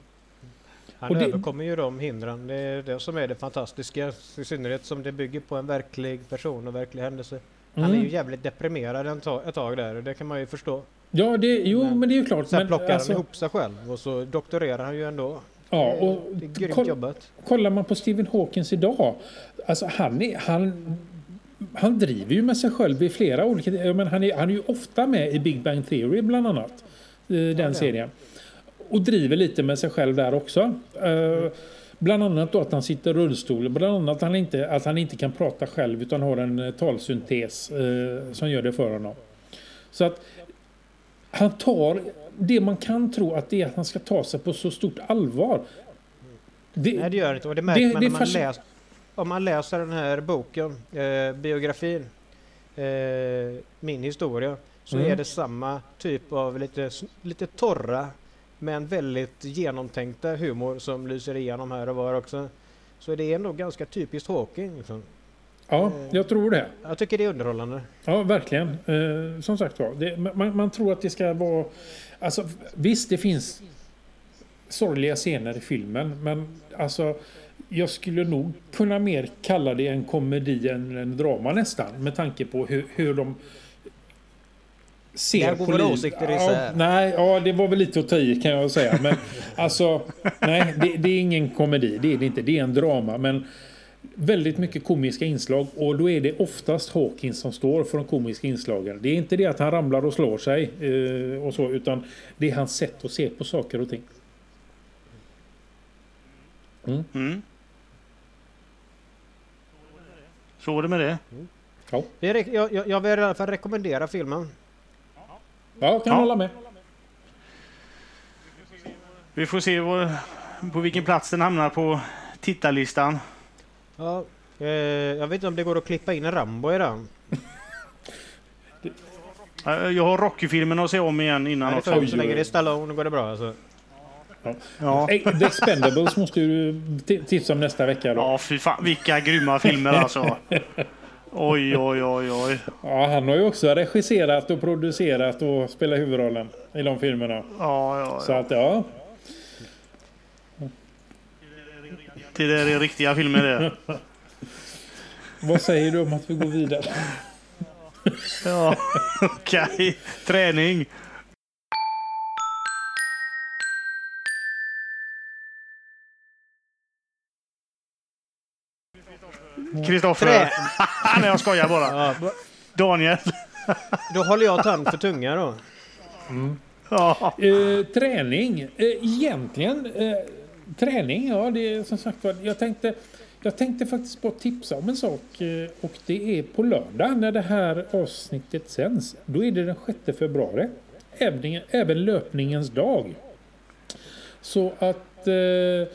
Han Och det- överkommer ju de hindren. Det är det som är det fantastiska. I synnerhet som det bygger på en verklig person och verklig händelse. Han är Mm. ju jävligt deprimerad en tag, ett tag där och det kan man ju förstå. Ja, det, jo, Men men det är ju klart. Sen Men, plockar alltså, han ihop sig själv och så doktorerar han ju ändå. ja, och det är grymt koll- jobbat. kollar man på Stephen Hawkins idag. Alltså han, är, han, han driver ju med sig själv i flera olika... Men han, är, han är ju ofta med i Big Bang Theory bland annat. eh, Den det. serien. Och driver lite med sig själv där också. Eh, Bland annat då att han sitter i rullstol. Bland annat att han inte, att han inte kan prata själv utan har en eh, talsyntes eh, som gör det för honom. Så att han tar det man kan tro att det är att han ska ta sig på så stort allvar. Det, Nej det gör inte och det märker det- man det när man läser om man läser den här boken, eh, biografin, eh, Min historia, så Mm. är det samma typ av lite, lite torra men väldigt genomtänkta humor som lyser igenom här och var också. Så det är nog ganska typiskt Hawking. Liksom. Ja, jag tror det. Jag tycker det är underhållande. Ja, verkligen. Eh, som sagt var, det, man, man tror att det ska vara... Alltså, visst, det finns sorgliga scener i filmen, men alltså... jag skulle nog kunna mer kalla det en komedi än en drama nästan. Med tanke på hur, hur de ser Där går på våra liv. åsikter ja, isär. Nej, ja, det var väl lite att ta i kan jag säga. Men alltså, nej, det, det är ingen komedi. Det är det inte. Det är en drama. Men väldigt mycket komiska inslag och då är det oftast Hawkins som står för de komiska inslagen. Det är inte det att han ramlar och slår sig eh, och så, utan det är hans sätt att se på saker och ting. Mm. Så var det med det. Vi re- Jag, jag, jag vill i alla fall rekommendera filmen. Ja, kan Ja. hålla med. Vi får se vad, på vilken plats den hamnar på tittarlistan. Ja, eh, jag vet inte om det går att klippa in en Rambo i den. Eh, Jag har Rocky-filmen att se om igen innan Nej, det också. så länge det är. Stallone går det bra alltså. Ja. Eh, The Expendables måste du ti- tipsa om nästa vecka då. ja, fy fan. Vilka grymma filmer alltså. Oj, oj, oj, oj. Ja, han har ju också regisserat och producerat och spelat huvudrollen i de filmerna. Ja, ja, Så ja. att ja, Det där är riktiga filmer det. vad säger du om att vi går vidare? Ja, okej. Träning. Kristoffer. Nej, jag skojar bara. Daniel. då håller jag tand för tunga då. Ja. Eh, träning. Eh, egentligen, eh, träning, ja det är som sagt var, jag tänkte, jag tänkte faktiskt bara tipsa om en sak eh, och det är på lördag när det här avsnittet sänds. Då är det den 6 februari. Även, även löpningens dag. Så att eh,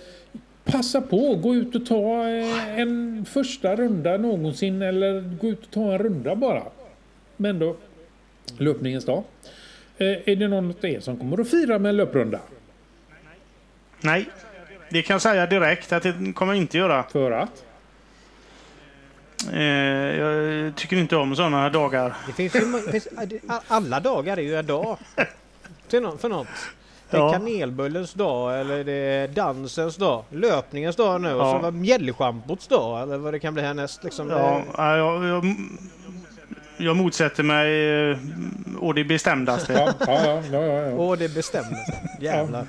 passa på, gå ut och ta eh, en första runda någonsin eller gå ut och ta en runda bara. Men då löpningens dag. Eh, Är det någon av er som kommer att fira med en löprunda? Nej, det kan jag säga direkt att det kommer jag inte göra. För att? Eh, jag tycker inte om sådana dagar. Det finns ju, alla dagar är ju en dag. Till för något. Det är Ja. kanelbullens dag eller det är dansens dag. Löpningens dag nu och Ja. så var mjällschampots dag eller vad det kan bli härnäst. Liksom. Ja, ja, jag, jag, jag motsätter mig eh, å det bestämdaste. Ja, ja, ja, ja. Och det bestämmer sig. Jävlar.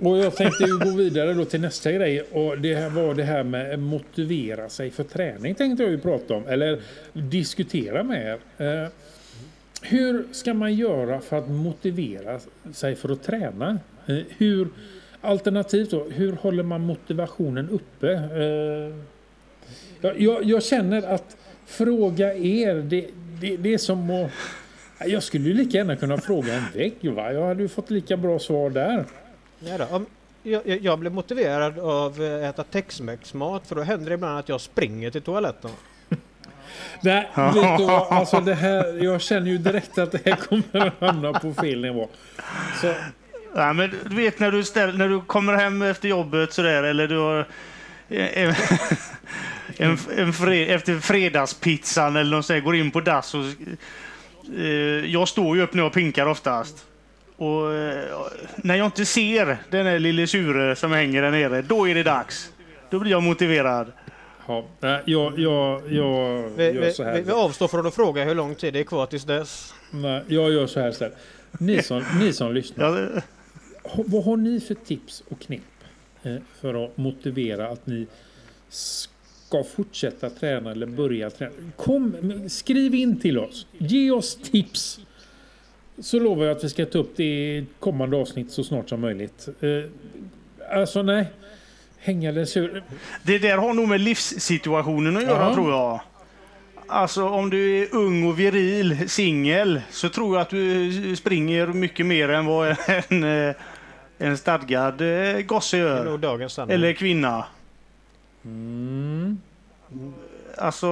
Och jag tänkte ju gå vidare då till nästa grej och det här var det här med motivera sig för träning tänkte jag ju prata om eller diskutera med er. Hur ska man göra för att motivera sig för att träna? Eh, hur, alternativt då, hur håller man motivationen uppe? Eh, jag, jag, jag känner att fråga er, det, det, det är som att jag skulle ju lika gärna kunna fråga en vägg. Va? Jag hade ju fått lika bra svar där. Ja, då. Om, jag, jag- jag blev motiverad av att äta Tex-Mex-mat för då händer det ibland att jag springer till toaletten. Nej, vet du? Alltså det här, jag känner ju direkt att det här kommer att hamna på fel nivå. Så, Ja, men du vet när du, ställ, när du kommer hem efter jobbet sådär eller du har en, en, en fre, efter fredagspizzan eller något sådär, går in på dass och eh, jag står ju upp nu och pinkar oftast. Och eh, när jag inte ser den där lille tjure som hänger där nere, då är det dags. Då blir jag motiverad. Ja, jag, jag, jag Vi, gör så vi, vi här. avstår från att fråga hur lång tid det är kvar tills dess. Nej, jag gör så här istället. Ni som, ni som lyssnar, vad har ni för tips och knep eh, för att motivera att ni ska fortsätta träna eller börja träna? Kom, skriv in till oss. Ge oss tips. Så lovar jag att vi ska ta upp det i kommande avsnitt så snart som möjligt. Eh, alltså nej. Hänga eller sur. Det där har nog med livssituationen att göra Ja. tror jag. Alltså om du är ung och viril, singel, så tror jag att du springer mycket mer än vad en, eh, en stadgad eh, gosse gör. Eller kvinna. Mm. Alltså,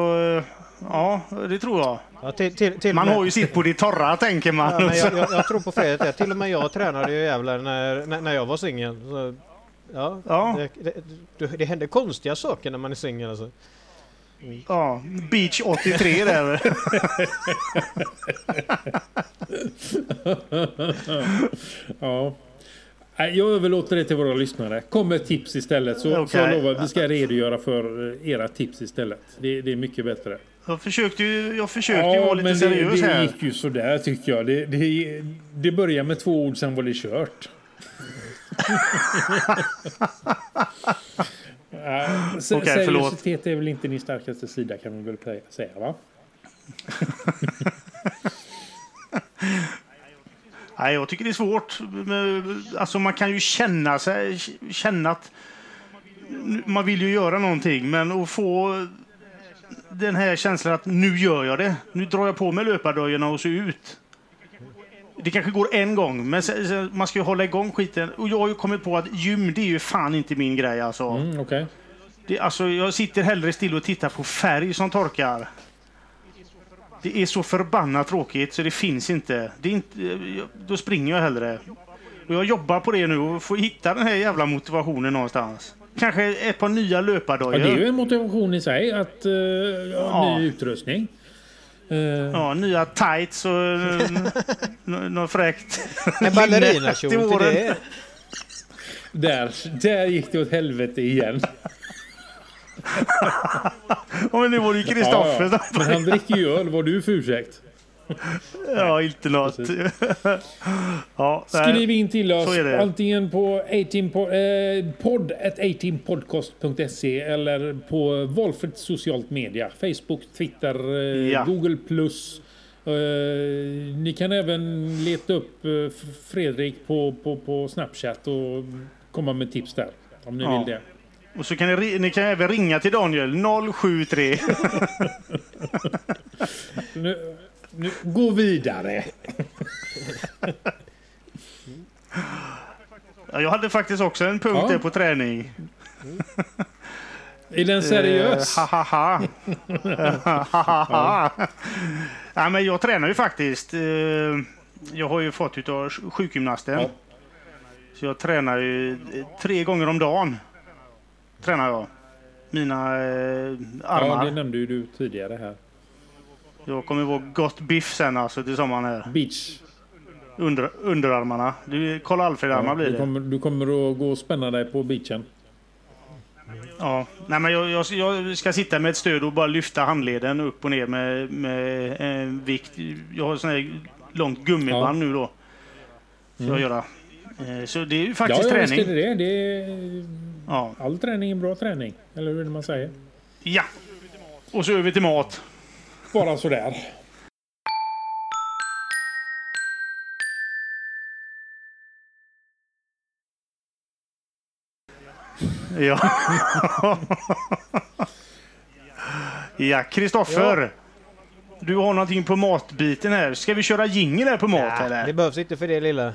ja, det tror jag. Ja, till, till, till Man med- har ju sitt på det torra, tänker man. Ja, men jag, jag, jag tror på felet det. Till och med jag tränade ju jävlar när, när, när jag var singel. Så, Ja, Ja. Det, det, det, det händer konstiga saker när man är singel alltså. Ja, Beach 83 där. Ja. Jag överlåter det till våra lyssnare. Kom med tips istället så, så Okej. jag lovar vi ska redogöra för eh, era tips istället. Det, det är mycket bättre. Jag försökte ju, jag försökte ju vara lite men det, seriös det här. gick ju sådär tycker jag. Det, det, det börjar med två ord, sen var det kört. Ja, se- förlåt. Seriositet är väl inte din starkaste sida kan man väl säga va? Nej, jag tycker det är svårt. Alltså, man kan ju känna sig, känna att man vill ju göra någonting, men att få den här känslan att nu gör jag det. Nu drar jag på mig löpardojorna och så ut. Det kanske går en gång, men man ska ju hålla igång skiten. Och jag har ju kommit på att gym, det är ju fan inte min grej alltså. Mm, Okej. Det, alltså jag sitter hellre still och tittar på färg som torkar. Det är så förbannat tråkigt så det finns inte. Det är inte då springer jag hellre. Och jag jobbar på det nu och får hitta den här jävla motivationen någonstans. Kanske ett par nya Ja, löpardojor. det är ju en motivation i sig att uh, Ja. ny utrustning. Eh, Ja, nya tights och n- något fräckt. En ballerinakjol till det. där, där gick det åt helvete igen. Ja, men nu var det ju Kristoffer Ja, ja. Men han dricker ju öl, vad du för ursäkt? Ja, inte något. Ja. Skriv in till oss antingen på 18 po- eh, podd at 18podcast.se eller på valfritt socialt media. Facebook, Twitter, eh, Ja. Google+. Plus. Eh, ni kan även leta upp eh, Fredrik på, på, på Snapchat och komma med tips där. Om ni Ja. vill det. Och så kan ni, ni kan även ringa till Daniel 073. Nu, nu, gå vidare. Ja, jag hade faktiskt också en punkt Ja. där på träning. Är den seriös? Eh, ha, ha, ha. ha, ha, ha. Ja, men jag tränar ju faktiskt. Eh, jag har ju fått utav sjukgymnasten. Ja. Så jag tränar ju eh, tre gånger om dagen. Tränar jag. Mina eh, Ja, armar. det nämnde ju du tidigare här. Jag kommer ihåg gott biff sen alltså till sommaren här. Beach. Under, underarmarna. Du, Karl Alfred-armar Ja, blir du, det. kommer, du kommer att gå och spänna dig på beachen. Ja. Nej, men jag, jag, jag ska sitta med ett stöd och bara lyfta handleden upp och ner med, med en vikt. Jag har sån här långt gummiband nu då. Ska jag göra. Eh, Så det är ju faktiskt Mm. ja, ja, visst träning. är det det. är, Ja. all träning är bra träning. Eller hur man säger? ja. Och så över till mat. Bara sådär. Ja. ja, Kristoffer. Du har någonting på matbiten här. Ska vi köra jingel här på mat Ja, eller? det behövs inte för det lilla.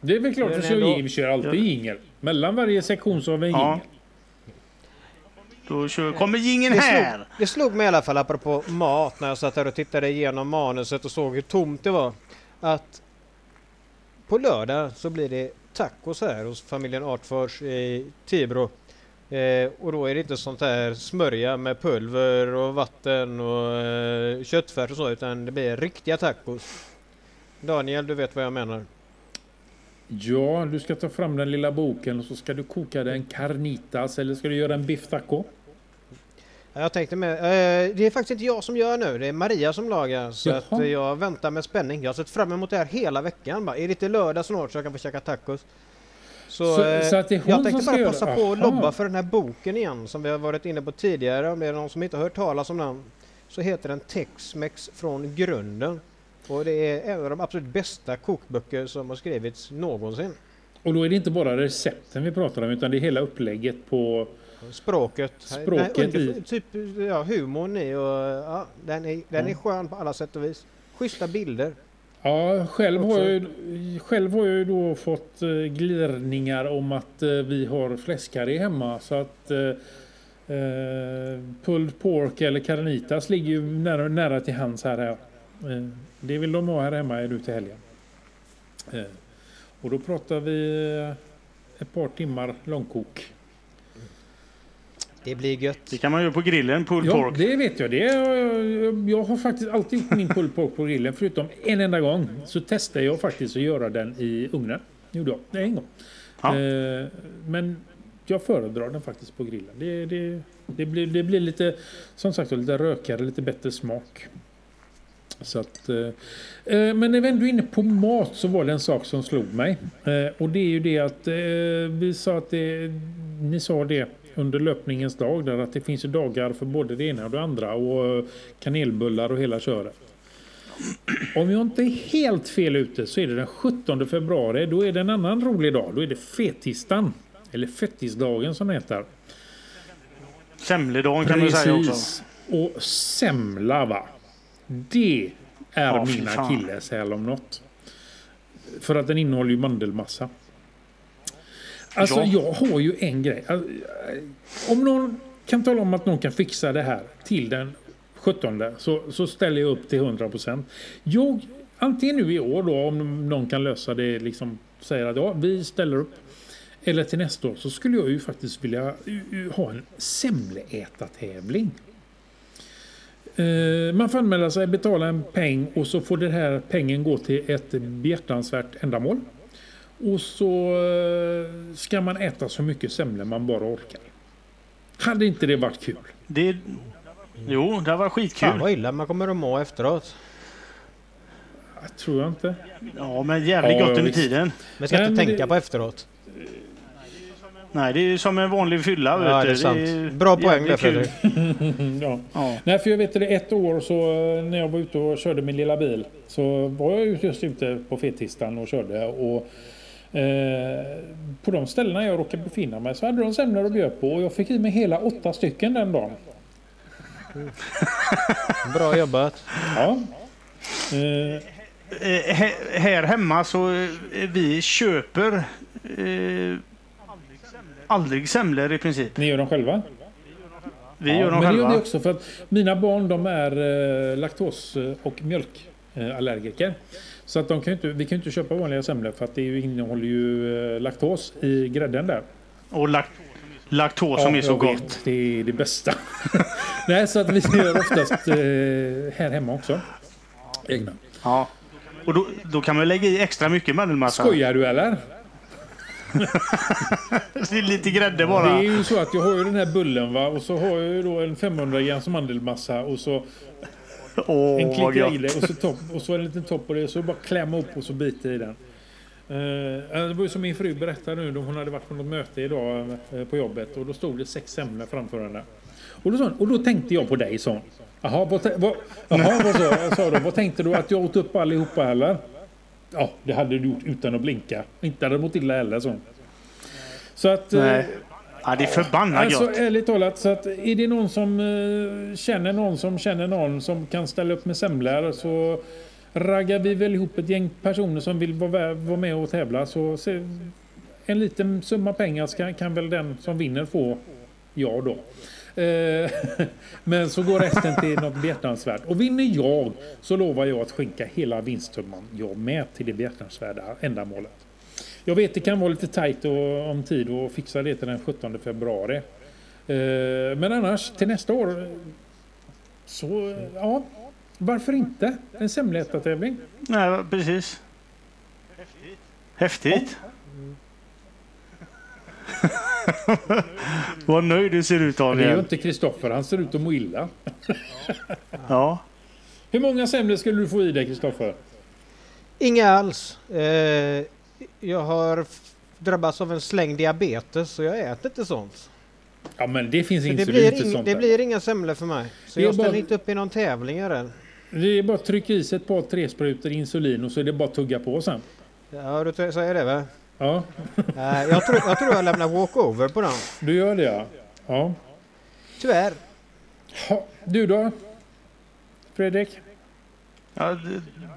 Det är väl klart att vi kör, ändå- vi kör alltid jingel. Mellan varje sektion så har vi en Ja. jingel. Då kör, kommer jingeln Det här. slog, det slog mig i alla fall apropå mat när jag satt här och tittade igenom manuset och såg hur tomt det var. Att på lördag så blir det tacos här hos familjen Artfors i Tibro. Eh, och då är det inte sånt här smörja med pulver och vatten och eh, köttfärs och så utan det blir riktiga tacos. Daniel, du vet vad jag menar. Ja, du ska ta fram den lilla boken och så ska du koka den carnitas eller ska du göra en biff taco? Ja, Jag tänkte med, eh, det är faktiskt inte jag som gör nu, det är Maria som lagar. Så Jaha. att eh, jag väntar med spänning. Jag har sett fram emot det här hela veckan. Bara, är det inte lördag snart så jag kan få käka tacos? Så, Så- eh, så att det är hon jag tänkte som ska bara göra- passa på att lobba för den här boken igen som vi har varit inne på tidigare. Om det är någon som inte har hört talas om den så heter den Tex-Mex från grunden. Och det är en av de absolut bästa kokböcker som har skrivits någonsin. Och då är det inte bara recepten vi pratar om utan det är hela upplägget på... Språket. Språket i- Typ ja, humorn i och ja, den är, den är skön på alla sätt och vis. Schyssta bilder. Ja, själv har, jag, själv har jag då fått eh, glirningar om att eh, vi har fläskkarré hemma så att eh, eh, pulled pork eller carnitas ligger ju nära, nära till hands här. här. Eh, det vill de ha här hemma nu till helgen. Eh, och då pratar vi eh, ett par timmar långkok. Det blir gött. Det kan man göra på grillen, pulled Ja, pork. det vet jag. Det är, jag har faktiskt alltid gjort min pulled pork på grillen förutom en enda gång så testade jag faktiskt att göra den i ugnen gjorde jag. Det en gång. Ja. Men jag föredrar den faktiskt på grillen. Det, det, det, blir, det blir lite, som sagt lite rökigare, lite bättre smak. Så att, eh, eh, men när vi ändå är inne på mat så var det en sak som slog mig. Eh, och det är ju det att eh, vi sa att det, ni sa det under löpningens dag där att det finns ju dagar för både det ena och det andra och eh, kanelbullar och hela köret. Om jag inte är helt fel ute så är det den 17 februari. Då är det en annan rolig dag. Då är det fetisdagen. Eller fettisdagen som det heter. Semledagen kan man säga också. Och semla va. Det är Ja, min akilleshäl om något. För att den innehåller ju mandelmassa. Alltså Ja. jag har ju en grej. Eh, Om någon kan tala om att någon kan fixa det här till den 17 så, så ställer jag upp till 100%. Jag, antingen nu i år då om någon kan lösa det liksom säger att ja, vi ställer upp. Eller till nästa år så skulle jag ju faktiskt vilja uh, ha en semleätartävling. Eh, Man får anmäla sig, betala en peng och så får den här pengen gå till ett behjärtansvärt ändamål. Och så eh, ska man äta så mycket semlor man bara orkar. Hade inte det varit kul? Det, jo, det var Fan skitkul. vad illa man kommer att må efteråt. Jag tror jag inte. Ja, men jävligt Ja, gott under visst. tiden. Men ska Nej, inte tänka det- på efteråt. Nej, det är ju som en vanlig fylla. Ja, vet det är sant. ju Bra poäng där. Fredrik. ja. Ja. Nej, för jag vet det ett år så eh, när jag var ute och körde min lilla bil så var jag ju just ute på fettisdagen och körde och eh, på de ställena jag råkade befinna mig så hade de semlor och bjöd på och jag fick i mig hela åtta stycken den dagen. Bra jobbat. Ja. Eh, Eh, här hemma så vi köper aldrig semlor i princip. ni gör dem själva? Vi Ja, gör dem men det gör själva. vi också för att mina barn de är eh, laktos och mjölkallergiker. Så att de kan inte, vi kan inte köpa vanliga semlor för att det innehåller ju eh, laktos i grädden där. Och lak laktos som är så gott. Det är det bästa. Nej, så att vi gör oftast eh, här hemma också. Egna. Ja. Och då, då kan man lägga i extra mycket mandelmassa. Skojar du eller? Det är lite grädde Det bara. är ju så att jag har ju den här bullen va och så har jag ju då en 500 grams mandelmassa och så en Åh, vad klick gott. i det och så, topp, och så en liten topp på det så bara klämma upp och så bita i den. Eh, det var ju som min fru berättade nu, då hon hade varit på något möte idag eh, på jobbet och då stod det sex semlor framför henne. Och då, och då tänkte jag på dig, sa hon. Jaha, vad, vad, jaha, vad sa, sa du? Vad tänkte du? Att jag åt upp allihopa eller? Ja, det hade du gjort utan att blinka. Inte hade mått illa heller, hon. Så att... eh, Nej. Ja, det är förbannat Alltså gott. ärligt talat, så att är det någon som eh, känner någon som känner någon som kan ställa upp med semlor så raggar vi väl ihop ett gäng personer som vill vara, vara med och tävla. Så se, en liten summa pengar ska, kan väl den som vinner få, ja då. Eh, Men så går resten till något behjärtansvärt. Och vinner jag så lovar jag att skänka hela vinstsumman jag med till det behjärtansvärda ändamålet. Jag vet det kan vara lite tajt och, om tid att fixa det till den 17 februari. Eh, Men annars till nästa år så ja, varför inte? En semlätartävling. Nej, precis. Häftigt. Vad nöjd du ser ut Det är ju Daniel. inte Kristoffer, han ser ut att må illa. Ja. Hur många semlor skulle du få i dig Kristoffer? Inga alls. Eh, jag har drabbats av en släng diabetes så jag äter inte sånt. Ja men det finns inte det, det blir inte ing, sånt det där. blir inga semlor för mig. Så Det jag ställer bara- inte upp i någon tävling än. Det är bara att trycka i sig ett par tre sprutor insulin och så är det bara att tugga på sen. Ja, du säger det va? Ja, Eh, jag, tror, jag tror jag lämnar walkover på den. du gör det ja. ja. Tyvärr. Ha, du då? Fredrik? Ja,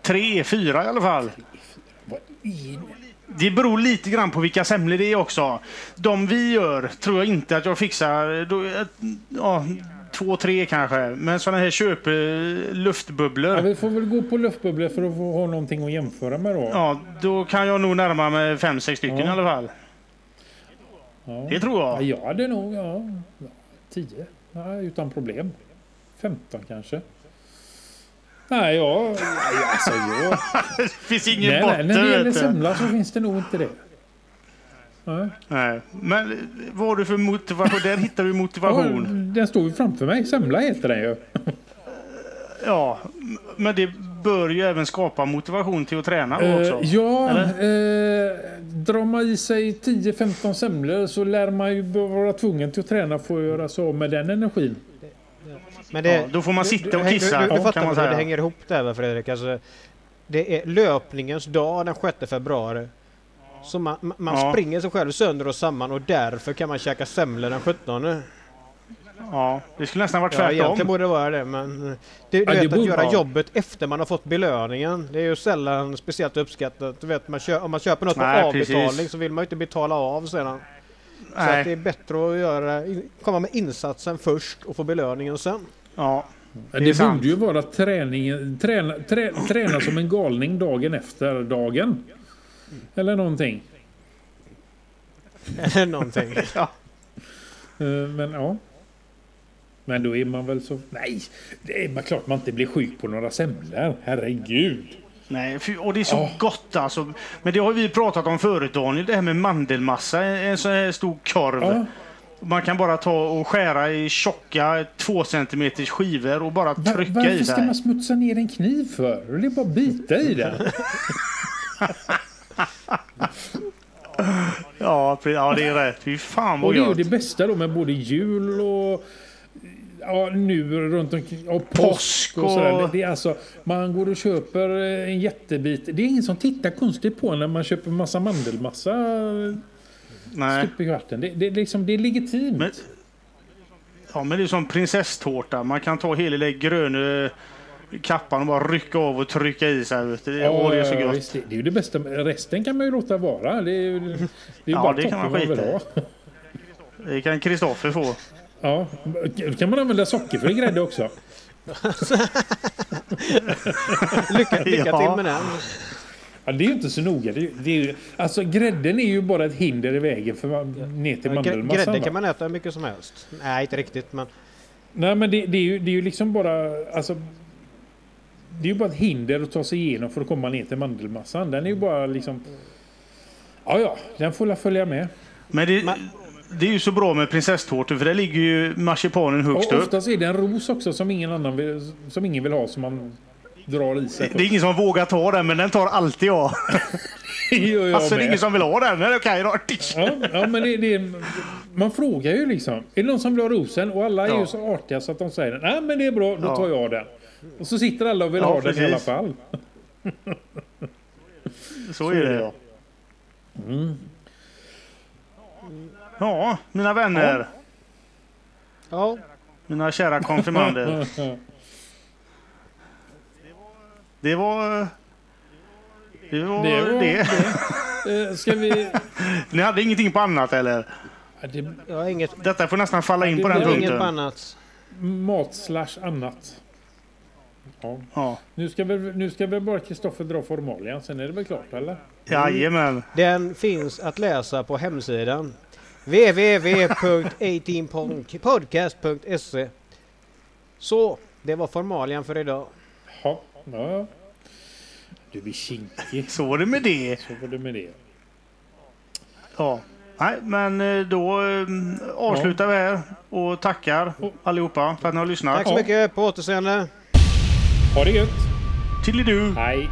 tre, fyra i alla fall. Det beror lite grann på vilka semlor det är också. De vi gör tror jag inte att jag fixar. Då, ja, två, tre kanske. Men sådana här köp eh, Ja, luftbubblor. vi får väl gå på luftbubblor för att få ha någonting att jämföra med då. Ja, då kan jag nog närma mig fem, sex stycken Ja. i alla fall. Ja. Det tror Ja, jag. jag hade nog ja, ja, 10. Ja, utan problem. 15 kanske. Nej, jag... nej, Alltså, jag Det finns ingen nej, nej, botten. när det gäller semla så finns det nog inte det. Nej. Nej. Men vad har du för motivation? Där hittar du Ja, motivation. den står ju framför mig. Semla heter den ju. Ja, men det bör ju även skapa motivation till att träna Eh, också. ja, eh, drar man i sig 10-15 semlor så lär man ju vara tvungen till att träna för att göra så med den energin. Men det, Ja, då får man sitta och du, kissa, du, du, du kan fattar man hur säga. det hänger ihop där Fredrik? Alltså, det är löpningens dag den 6 februari. Så man, man Ja. springer sig själv sönder och samman och därför kan man käka semlor den 17. Ja, det skulle nästan varit Ja, egentligen tvärtom. borde det vara det men... Det, du Ja, det vet, att borde göra vara. jobbet efter man har fått belöningen. Det är ju sällan speciellt uppskattat. Du vet, man kö, om man köper något Nej, på avbetalning precis. så vill man ju inte betala av sedan. Så att det Nej. är bättre att göra, komma med insatsen först och få belöningen sen. Ja. Det, det borde ju vara träning, träna, trä, träna som en galning dagen efter dagen. Eller någonting. Eller någonting. ja. Eh, Men ja. Men då är man väl så... Nej, det är man klart man inte blir sjuk på några semlor. Herregud. Nej, och det är så Ja. gott alltså. Men det har vi pratat om förut Daniel, det här med mandelmassa, en sån här stor korv. Ja, Man kan bara ta och skära i tjocka två centimeters skivor och bara var, trycka i varför ska man smutsa ner en kniv för? Det är bara att bita i den. Ja, det är rätt. Fy fan Och vad det är ju det bästa då med både jul och ja, nu runt omkring och påsk, Påsk och sådär. och- Det- Det är alltså, man går och köper eh, en jättebit. Det är ingen som tittar konstigt på när man köper massa mandelmassa Nej. stup i kvarten. Det, det, det, är liksom, det är legitimt. Men, ja, men det är som prinsesstårta. Man kan ta hela den gröna kappan och bara rycka av och trycka i sig. Vet du. Det, åh, det är så ja, gott. visst, det, det är ju det bästa. Resten kan man ju låta vara. Det är ju, det är ju Ja, bara det kan man skita i. Det kan Kristoffer få. Ja, då kan man använda sockerfri grädde också. Lycka, lycka Ja. till med den. Ja, det är ju inte så noga. Det är, det är ju, alltså grädden är ju bara ett hinder i vägen för man- ner till mandelmassan. Grädde va? kan man äta hur mycket som helst. Nej, inte riktigt men... Nej, men det, det, är ju, det är ju liksom bara... Alltså, det är ju bara ett hinder att ta sig igenom för att komma ner till mandelmassan. Den är ju bara liksom... Ja, ja, den får följa med. Men det, Men- det är ju så bra med prinsesstårtor för där ligger ju marsipanen högst upp. oftast är det en ros också som ingen annan vill, som ingen vill ha som man drar i sig. Det är ingen som vågar ta den, men den tar alltid jag. Jag Alltså det är med. ingen som vill ha den. Nej, Okej då. Ja, ja, men det, det, man frågar ju liksom. Är det någon som vill ha rosen? Och alla är Ja. ju så artiga så att de säger nej men det är bra, då Ja. tar jag den. Och så sitter alla och vill Ja, ha den i alla precis. fall. Så är det. Ja, mina vänner. Ja, Mina kära konfirmander. Det var... Det var Det var det. Eh, Ska vi... Ni hade ingenting på annat eller? Ja, det, jag har inget, Detta får nästan falla in Det- på den är inget på punkten. annat. mat slash annat. Ja. Ja. Nu ska väl, nu ska väl bara Kristoffer dra formalian, sen är det väl klart eller? Jajamän. Den finns att läsa på hemsidan www.18podcast.se Så, det var formalian för idag. Ja. ja. Du blir kinkig. Så var det med det. Så var det med det. Ja. Nej, men eh, då eh, avslutar vi här och tackar allihopa för att ni har lyssnat. Tack så mycket, på återseende. Ha det gött! Till du. Hej!